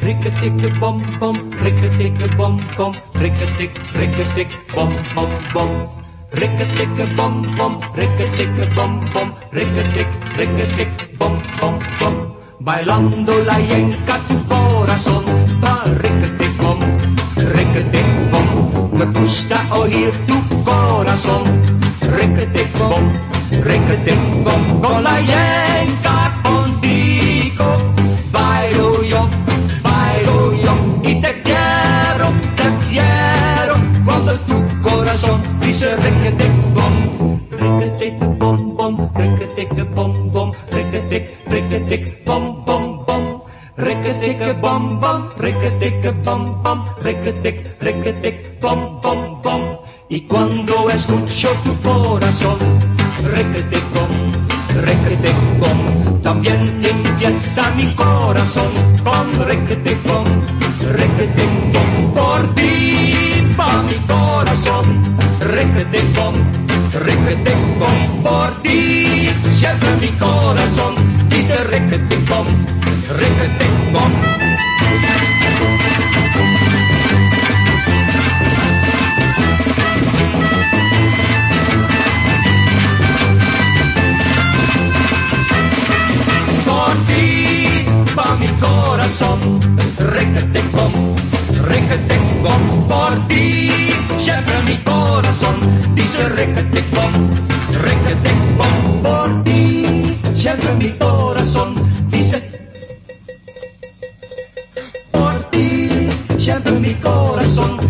Ricketic bom bom, ricketic bom bom, ricketic, ricketic bom bom bom. Ricketic bom bom, ricketic bom bom, ricketic, ricketic bom bom bom. Bailando la yenca tu corazón, va ricketic bom, ricketic bom. Me gusta oír tu corazón, dice requete bom, requete bom bom, requete bom bom, requete, requete bom bom bom. Requete bom bom, requete bom bom, requete, requete bom bom bom. Y cuando escucho tu corazón, requete bom, requete bom, también empieza mi corazón con requete bom, requete bom. Por ti siempre mi corazón dice requete bom. Por ti va mi corazón, requete bom. Por ti siempre mi corazón dice requete bom, requete bom. Por ti siempre mi corazón dice. Por ti siempre mi corazón